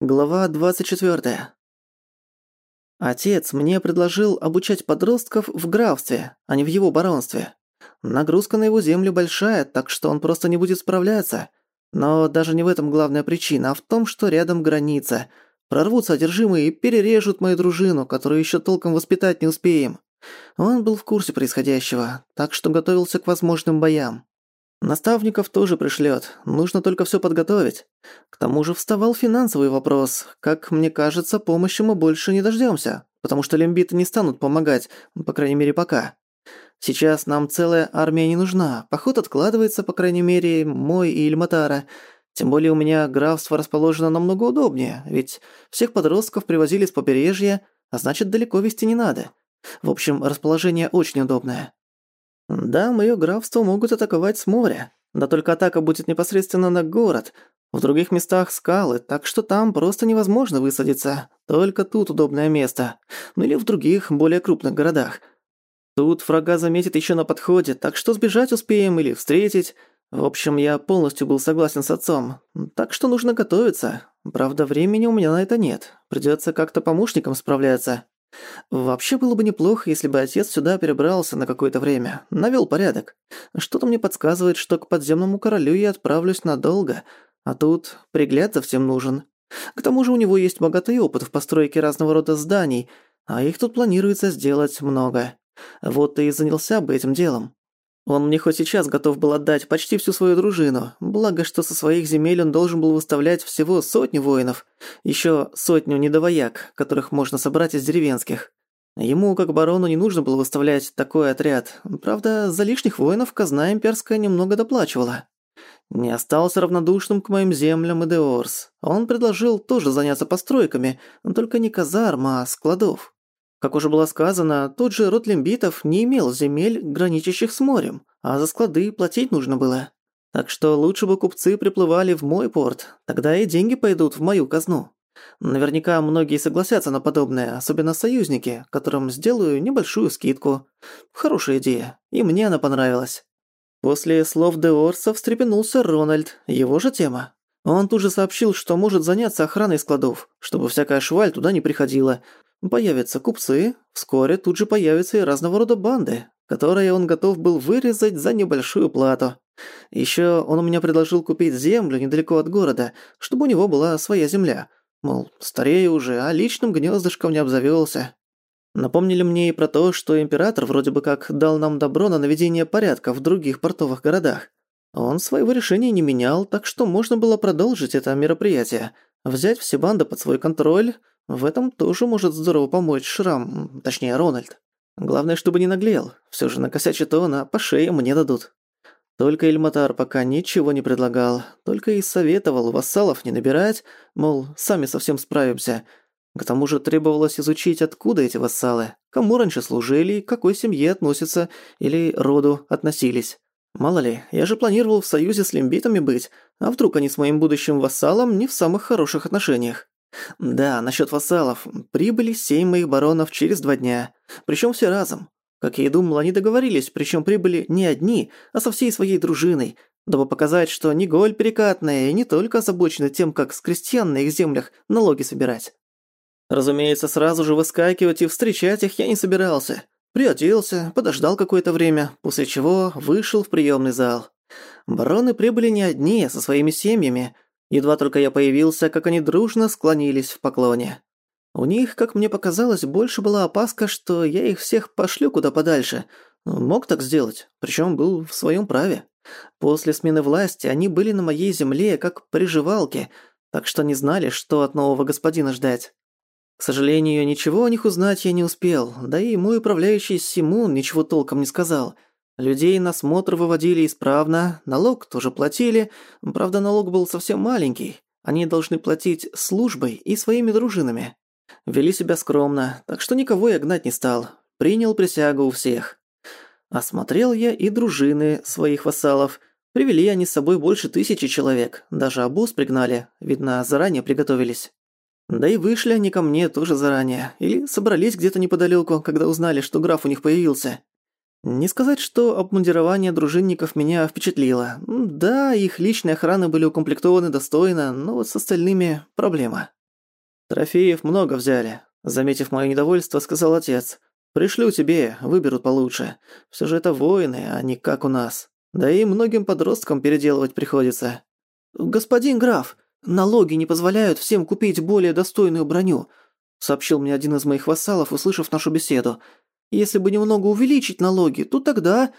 Глава 24. Отец мне предложил обучать подростков в графстве, а не в его баронстве. Нагрузка на его землю большая, так что он просто не будет справляться. Но даже не в этом главная причина, а в том, что рядом граница. Прорвутся одержимые и перережут мою дружину, которую еще толком воспитать не успеем. Он был в курсе происходящего, так что готовился к возможным боям. Наставников тоже пришлет, нужно только все подготовить. К тому же вставал финансовый вопрос. Как мне кажется, помощи мы больше не дождемся, потому что лимбиты не станут помогать, по крайней мере пока. Сейчас нам целая армия не нужна, поход откладывается, по крайней мере, мой и Ильматара. Тем более у меня графство расположено намного удобнее, ведь всех подростков привозили с побережья, а значит далеко везти не надо. В общем, расположение очень удобное. Да, моё графство могут атаковать с моря, да только атака будет непосредственно на город. В других местах скалы, так что там просто невозможно высадиться. Только тут удобное место. Ну или в других, более крупных городах. Тут врага заметит ещё на подходе, так что сбежать успеем или встретить. В общем, я полностью был согласен с отцом. Так что нужно готовиться. Правда, времени у меня на это нет. Придётся как-то помощникам справляться. Вообще было бы неплохо, если бы отец сюда перебрался на какое-то время, навел порядок. Что-то мне подсказывает, что к подземному королю я отправлюсь надолго, а тут пригляд за всем нужен. К тому же у него есть богатый опыт в постройке разного рода зданий, а их тут планируется сделать много. Вот и занялся бы этим делом. Он мне хоть сейчас готов был отдать почти всю свою дружину, благо, что со своих земель он должен был выставлять всего сотню воинов, еще сотню недовояк, которых можно собрать из деревенских. Ему, как барону, не нужно было выставлять такой отряд, правда, за лишних воинов казна имперская немного доплачивала. Не остался равнодушным к моим землям и Деорс. Он предложил тоже заняться постройками, только не казарм, а складов. Как уже было сказано, тот же род лимбитов не имел земель, граничащих с морем, а за склады платить нужно было. Так что лучше бы купцы приплывали в мой порт, тогда и деньги пойдут в мою казну. Наверняка многие согласятся на подобное, особенно союзники, которым сделаю небольшую скидку. Хорошая идея, и мне она понравилась. После слов Деорса встрепенулся Рональд, его же тема. А он тут же сообщил, что может заняться охраной складов, чтобы всякая шваль туда не приходила. Появятся купцы, вскоре тут же появятся и разного рода банды, которые он готов был вырезать за небольшую плату. Еще он у меня предложил купить землю недалеко от города, чтобы у него была своя земля. Мол, старее уже, а личным гнездышком не обзавелся. Напомнили мне и про то, что император вроде бы как дал нам добро на наведение порядка в других портовых городах. Он своего решения не менял, так что можно было продолжить это мероприятие. Взять все банды под свой контроль, в этом тоже может здорово помочь Шрам, точнее Рональд. Главное, чтобы не наглел. Все же накосячит он, а по шее мне дадут. Только Эльматар пока ничего не предлагал, только и советовал вассалов не набирать, мол, сами совсем справимся. К тому же требовалось изучить, откуда эти вассалы, кому раньше служили, к какой семье относятся или роду относились. Мало ли, я же планировал в союзе с лимбитами быть, а вдруг они с моим будущим вассалом не в самых хороших отношениях. Да, насчет вассалов. Прибыли семь моих баронов через два дня. Причем все разом. Как я и думал, они договорились, причем прибыли не одни, а со всей своей дружиной, дабы показать, что Николь перекатная и не только озабочена тем, как с крестьян на их землях налоги собирать. Разумеется, сразу же выскакивать и встречать их я не собирался. Приоделся, подождал какое-то время, после чего вышел в приемный зал. Бароны прибыли не одни, а со своими семьями. Едва только я появился, как они дружно склонились в поклоне. У них, как мне показалось, больше была опаска, что я их всех пошлю куда подальше. Мог так сделать, причем был в своем праве. После смены власти они были на моей земле, как приживалки, так что не знали, что от нового господина ждать. К сожалению, ничего о них узнать я не успел, да и мой управляющий Симун ничего толком не сказал. Людей на смотр выводили исправно, налог тоже платили, правда налог был совсем маленький. Они должны платить службой и своими дружинами. Вели себя скромно, так что никого я гнать не стал. Принял присягу у всех. Осмотрел я и дружины своих вассалов. Привели они с собой больше тысячи человек, даже обоз пригнали, видно, заранее приготовились. Да и вышли они ко мне тоже заранее, или собрались где-то неподалеку, когда узнали, что граф у них появился. Не сказать, что обмундирование дружинников меня впечатлило. Да, их личные охраны были укомплектованы достойно, но вот с остальными проблема. «Трофеев много взяли», — заметив моё недовольство, сказал отец. «Пришлю тебе, выберут получше. Все же это воины, а не как у нас. Да и многим подросткам переделывать приходится». «Господин граф», «Налоги не позволяют всем купить более достойную броню», сообщил мне один из моих вассалов, услышав нашу беседу. «Если бы немного увеличить налоги, то тогда...»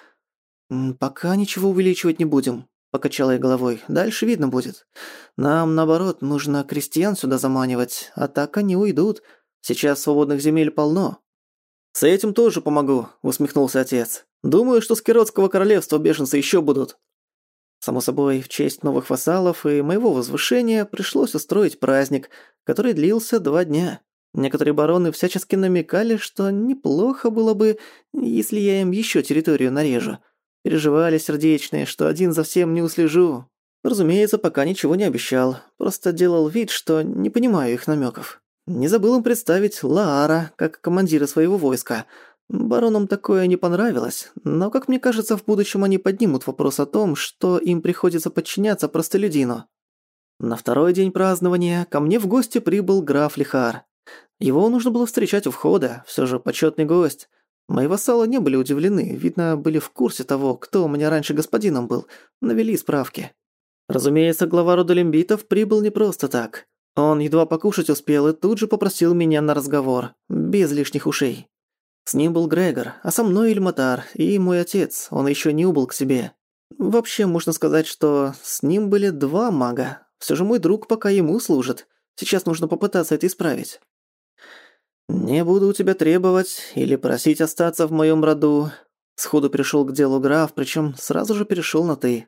«Пока ничего увеличивать не будем», — покачала я головой. «Дальше видно будет. Нам, наоборот, нужно крестьян сюда заманивать, а так они уйдут. Сейчас свободных земель полно». «С этим тоже помогу», — усмехнулся отец. «Думаю, что с Киротского королевства беженцы еще будут». Само собой, в честь новых вассалов и моего возвышения пришлось устроить праздник, который длился два дня. Некоторые бароны всячески намекали, что неплохо было бы, если я им еще территорию нарежу. Переживали сердечные, что один за всем не услежу. Разумеется, пока ничего не обещал, просто делал вид, что не понимаю их намеков. Не забыл им представить Лаара как командира своего войска – Баронам такое не понравилось, но, как мне кажется, в будущем они поднимут вопрос о том, что им приходится подчиняться простолюдину. На второй день празднования ко мне в гости прибыл граф Лихар. Его нужно было встречать у входа, все же почетный гость. Мои вассалы не были удивлены, видно, были в курсе того, кто у меня раньше господином был, навели справки. Разумеется, глава рода лимбитов прибыл не просто так. Он едва покушать успел и тут же попросил меня на разговор, без лишних ушей. С ним был Грегор, а со мной Ильматар и мой отец, он еще не убыл к себе. Вообще, можно сказать, что с ним были два мага. Все же мой друг пока ему служит. Сейчас нужно попытаться это исправить. «Не буду у тебя требовать или просить остаться в моем роду». Сходу перешел к делу граф, причем сразу же перешел на «ты».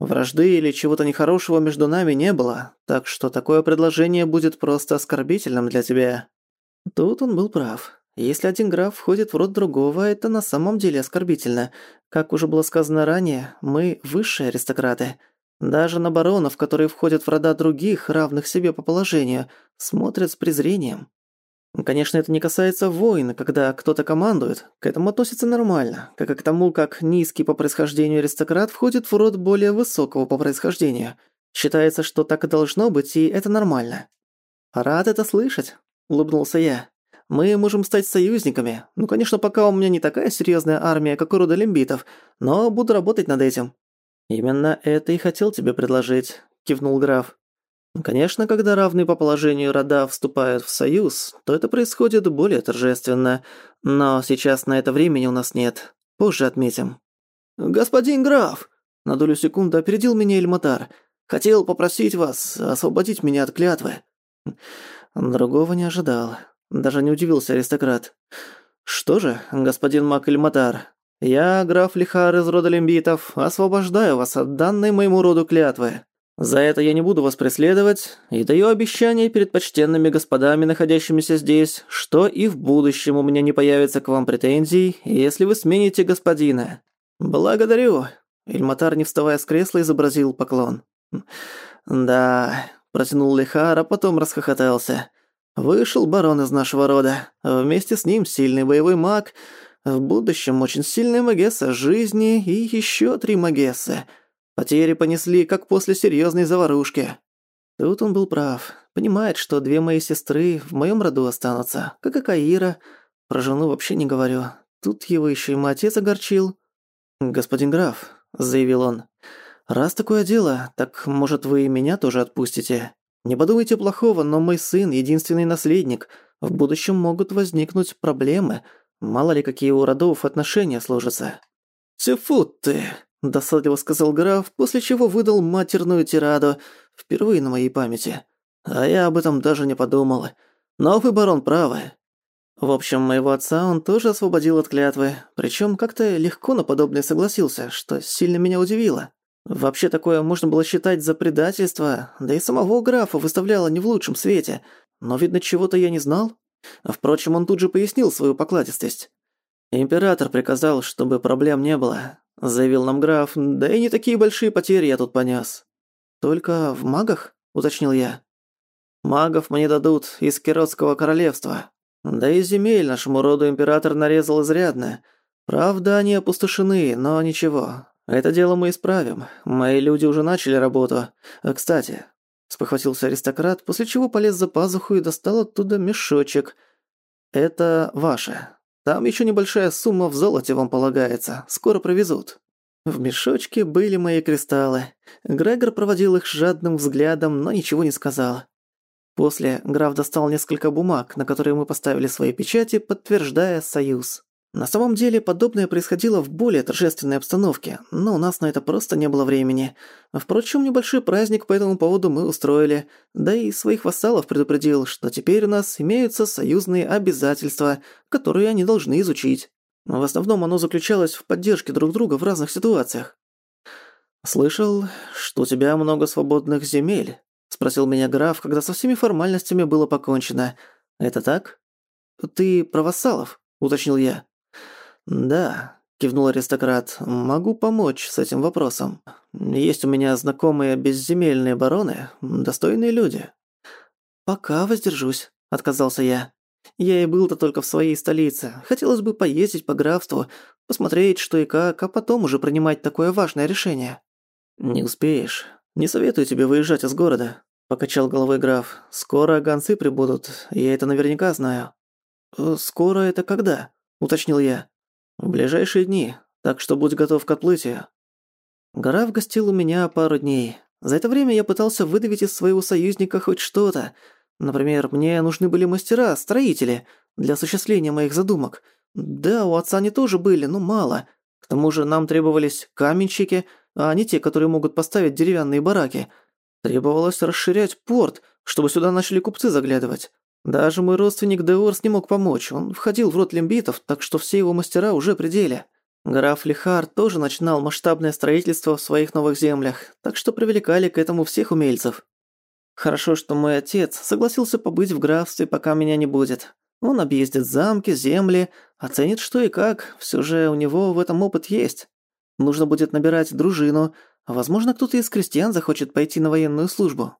Вражды или чего-то нехорошего между нами не было, так что такое предложение будет просто оскорбительным для тебя». Тут он был прав. Если один граф входит в род другого, это на самом деле оскорбительно. Как уже было сказано ранее, мы высшие аристократы. Даже на баронов, которые входят в рода других, равных себе по положению, смотрят с презрением. Конечно, это не касается войн, когда кто-то командует. К этому относится нормально, как и к тому, как низкий по происхождению аристократ входит в род более высокого по происхождению. Считается, что так и должно быть, и это нормально. «Рад это слышать», — улыбнулся я. Мы можем стать союзниками. Ну, конечно, пока у меня не такая серьезная армия, как у рода лимбитов, но буду работать над этим». «Именно это и хотел тебе предложить», – кивнул граф. «Ну, «Конечно, когда равные по положению рода вступают в союз, то это происходит более торжественно, но сейчас на это времени у нас нет. Позже отметим». «Господин граф!» – на долю секунды опередил меня Эльматар. «Хотел попросить вас освободить меня от клятвы». Хм, Другого не ожидал. Даже не удивился аристократ. «Что же, господин Макельматар, я, граф Лихар из рода лимбитов, освобождаю вас от данной моему роду клятвы. За это я не буду вас преследовать и даю обещание перед почтенными господами, находящимися здесь, что и в будущем у меня не появится к вам претензий, если вы смените господина. Благодарю». Эльматар, не вставая с кресла, изобразил поклон. «Да», – протянул Лихар, а потом расхохотался – Вышел барон из нашего рода. Вместе с ним сильный боевой маг. В будущем очень сильный магесса жизни и еще три магессы. Потери понесли, как после серьезной заварушки. Тут он был прав. Понимает, что две мои сестры в моем роду останутся, как и Каира. Про жену вообще не говорю. Тут его еще и мой отец огорчил. «Господин граф», — заявил он, — «раз такое дело, так, может, вы и меня тоже отпустите?» Не подумайте плохого, но мой сын — единственный наследник. В будущем могут возникнуть проблемы. Мало ли, какие у родов отношения сложатся». «Тьфу ты!» – досадливо сказал граф, после чего выдал матерную тираду, впервые на моей памяти. А я об этом даже не подумал. Но вы, барон, правы. В общем, моего отца он тоже освободил от клятвы, причем как-то легко на подобное согласился, что сильно меня удивило. Вообще такое можно было считать за предательство, да и самого графа выставляло не в лучшем свете. Но, видно, чего-то я не знал. Впрочем, он тут же пояснил свою покладистость. «Император приказал, чтобы проблем не было», — заявил нам граф, «да и не такие большие потери я тут понес. «Только в магах?» — уточнил я. «Магов мне дадут из Киротского королевства. Да и земель нашему роду император нарезал изрядно. Правда, они опустошены, но ничего, «Это дело мы исправим. Мои люди уже начали работу. А, кстати...» Спохватился аристократ, после чего полез за пазуху и достал оттуда мешочек. «Это ваше. Там еще небольшая сумма в золоте вам полагается. Скоро привезут». В мешочке были мои кристаллы. Грегор проводил их жадным взглядом, но ничего не сказал. После граф достал несколько бумаг, на которые мы поставили свои печати, подтверждая союз. На самом деле, подобное происходило в более торжественной обстановке, но у нас на это просто не было времени. Впрочем, небольшой праздник по этому поводу мы устроили, да и своих вассалов предупредил, что теперь у нас имеются союзные обязательства, которые они должны изучить. В основном оно заключалось в поддержке друг друга в разных ситуациях. «Слышал, что у тебя много свободных земель?» – спросил меня граф, когда со всеми формальностями было покончено. «Это так?» «Ты про вассалов?» – уточнил я. «Да», – кивнул аристократ, – «могу помочь с этим вопросом. Есть у меня знакомые безземельные бароны, достойные люди». «Пока воздержусь», – отказался я. «Я и был-то только в своей столице. Хотелось бы поездить по графству, посмотреть, что и как, а потом уже принимать такое важное решение». «Не успеешь. Не советую тебе выезжать из города», — покачал головой граф. «Скоро гонцы прибудут, я это наверняка знаю». «Э, «Скоро это когда?» — уточнил я. «В ближайшие дни, так что будь готов к отплытию». Гора гостил у меня пару дней. За это время я пытался выдавить из своего союзника хоть что-то. Например, мне нужны были мастера, строители, для осуществления моих задумок. Да, у отца они тоже были, но мало. К тому же нам требовались каменщики, а не те, которые могут поставить деревянные бараки. Требовалось расширять порт, чтобы сюда начали купцы заглядывать. Даже мой родственник Деорс не мог помочь, он входил в род лимбитов, так что все его мастера уже при деле. Граф Лихар тоже начинал масштабное строительство в своих новых землях, так что привлекали к этому всех умельцев. Хорошо, что мой отец согласился побыть в графстве, пока меня не будет. Он объездит замки, земли, оценит что и как, все же у него в этом опыт есть. Нужно будет набирать дружину, возможно кто-то из крестьян захочет пойти на военную службу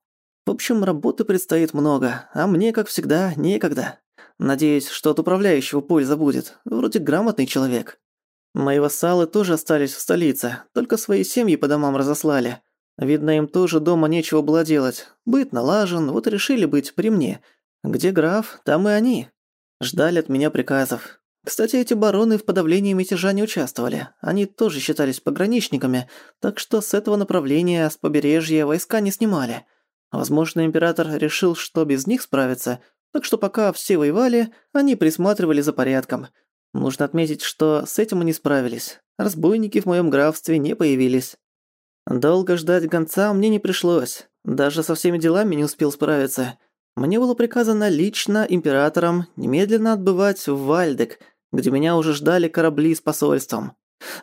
общем, работы предстоит много, а мне, как всегда, некогда. Надеюсь, что от управляющего польза будет. Вроде грамотный человек. Мои вассалы тоже остались в столице, только свои семьи по домам разослали. Видно, им тоже дома нечего было делать. Быт налажен, вот решили быть при мне. Где граф, там и они. Ждали от меня приказов. Кстати, эти бароны в подавлении мятежа не участвовали. Они тоже считались пограничниками, так что с этого направления, с побережья, войска не снимали. Возможно, император решил, что без них справится, так что пока все воевали, они присматривали за порядком. Нужно отметить, что с этим они справились. Разбойники в моем графстве не появились. Долго ждать гонца мне не пришлось. Даже со всеми делами не успел справиться. Мне было приказано лично императором немедленно отбывать в Вальдек, где меня уже ждали корабли с посольством.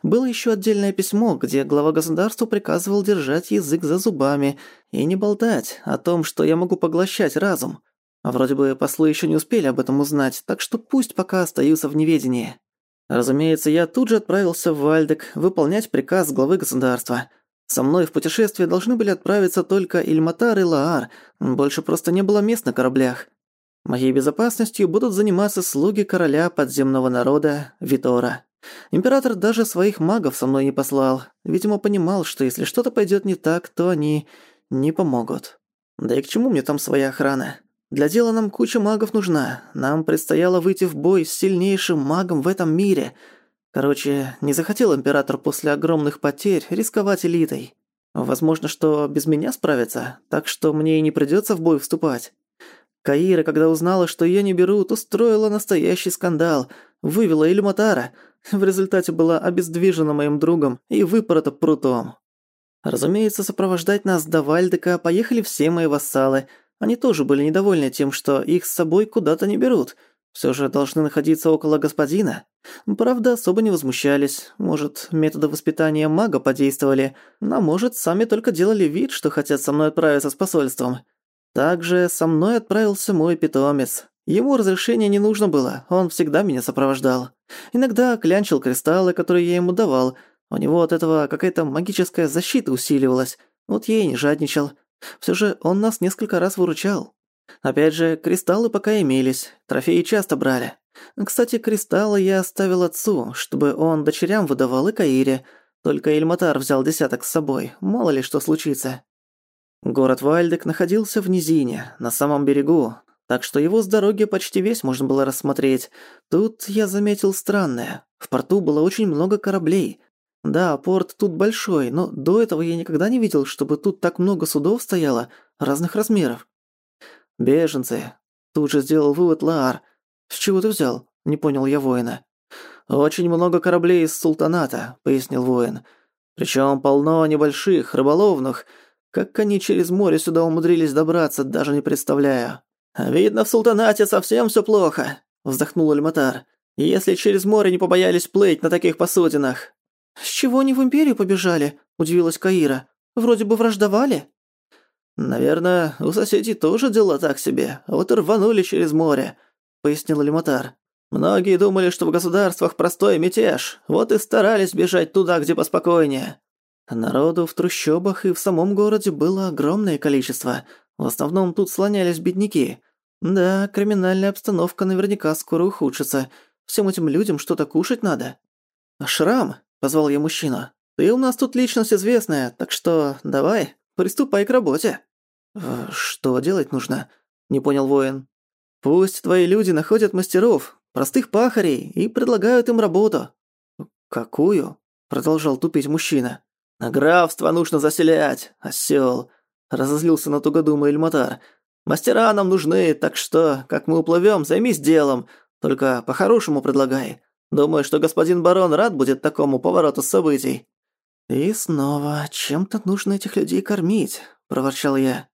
Было еще отдельное письмо, где глава государства приказывал держать язык за зубами и не болтать о том, что я могу поглощать разум. А вроде бы послы еще не успели об этом узнать, так что пусть пока остаются в неведении. Разумеется, я тут же отправился в Вальдек выполнять приказ главы государства. Со мной в путешествие должны были отправиться только Ильматар и Лаар, больше просто не было мест на кораблях. Моей безопасностью будут заниматься слуги короля подземного народа Витора. Император даже своих магов со мной не послал. Видимо, понимал, что если что-то пойдет не так, то они не помогут. Да и к чему мне там своя охрана? Для дела нам куча магов нужна. Нам предстояло выйти в бой с сильнейшим магом в этом мире. Короче, не захотел император после огромных потерь рисковать элитой. Возможно, что без меня справятся, так что мне и не придется в бой вступать. Каира, когда узнала, что ее не берут, устроила настоящий скандал, вывела Эльматара. в результате была обездвижена моим другом и выпорота прутом. Разумеется, сопровождать нас до Вальдека поехали все мои вассалы. Они тоже были недовольны тем, что их с собой куда-то не берут. Все же должны находиться около господина. Правда, особо не возмущались. Может, методы воспитания мага подействовали, а может, сами только делали вид, что хотят со мной отправиться с посольством. Также со мной отправился мой питомец. Ему разрешения не нужно было, он всегда меня сопровождал. Иногда клянчил кристаллы, которые я ему давал. У него от этого какая-то магическая защита усиливалась. Вот я и не жадничал. Всё же он нас несколько раз выручал. Опять же, кристаллы пока имелись, трофеи часто брали. Кстати, кристаллы я оставил отцу, чтобы он дочерям выдавал и Каире. Только Эльматар взял десяток с собой, мало ли что случится. Город Вальдек находился в низине, на самом берегу, так что его с дороги почти весь можно было рассмотреть. Тут я заметил странное. В порту было очень много кораблей. Да, порт тут большой, но до этого я никогда не видел, чтобы тут так много судов стояло, разных размеров. «Беженцы», — тут же сделал вывод Лаар. «С чего ты взял?» — не понял я воина. «Очень много кораблей из султаната», — пояснил воин. «Причём полно небольших, рыболовных». Как они через море сюда умудрились добраться, даже не представляю. Видно, в султанате совсем все плохо, вздохнул Альматар. Если через море не побоялись плыть на таких посудинах. С чего они в империю побежали? удивилась Каира. Вроде бы враждовали. Наверное, у соседей тоже дела так себе. Вот и рванули через море, пояснил Альматар. Многие думали, что в государствах простой мятеж, вот и старались бежать туда, где поспокойнее. А народу в трущобах и в самом городе было огромное количество. В основном тут слонялись бедняки. Да, криминальная обстановка наверняка скоро ухудшится. Всем этим людям что-то кушать надо. «А «Шрам», — позвал я мужчина, — «ты у нас тут личность известная, так что давай, приступай к работе». «Э, «Что делать нужно?» — не понял воин. «Пусть твои люди находят мастеров, простых пахарей, и предлагают им работу». «Какую?» — продолжал тупить мужчина. «На графство нужно заселять, осёл!» – разозлился на тугодума Эльматар. «Мастера нам нужны, так что, как мы уплывём, займись делом, только по-хорошему предлагай. Думаю, что господин барон рад будет такому повороту событий». «И снова, чем-то нужно этих людей кормить», – проворчал я.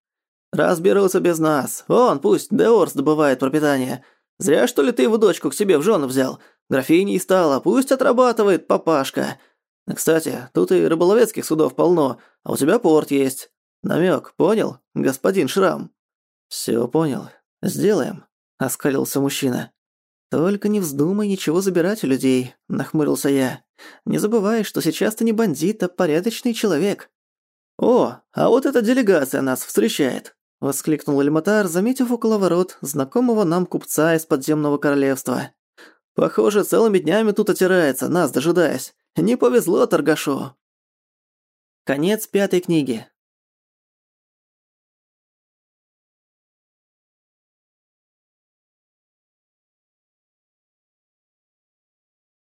«Разберутся без нас. Вон, пусть Деорс добывает пропитание. Зря, что ли, ты его дочку к себе в жену взял. Графиней стала, пусть отрабатывает папашка. Кстати, тут и рыболовецких судов полно, а у тебя порт есть. Намек, понял, господин Шрам?» Все понял. Сделаем», — оскалился мужчина. «Только не вздумай ничего забирать у людей», — нахмурился я. «Не забывай, что сейчас ты не бандит, а порядочный человек». «О, а вот эта делегация нас встречает», — воскликнул Эльматар, заметив около ворот знакомого нам купца из подземного королевства. Похоже, целыми днями тут отирается, нас дожидаясь. Не повезло торгашу. Конец пятой книги.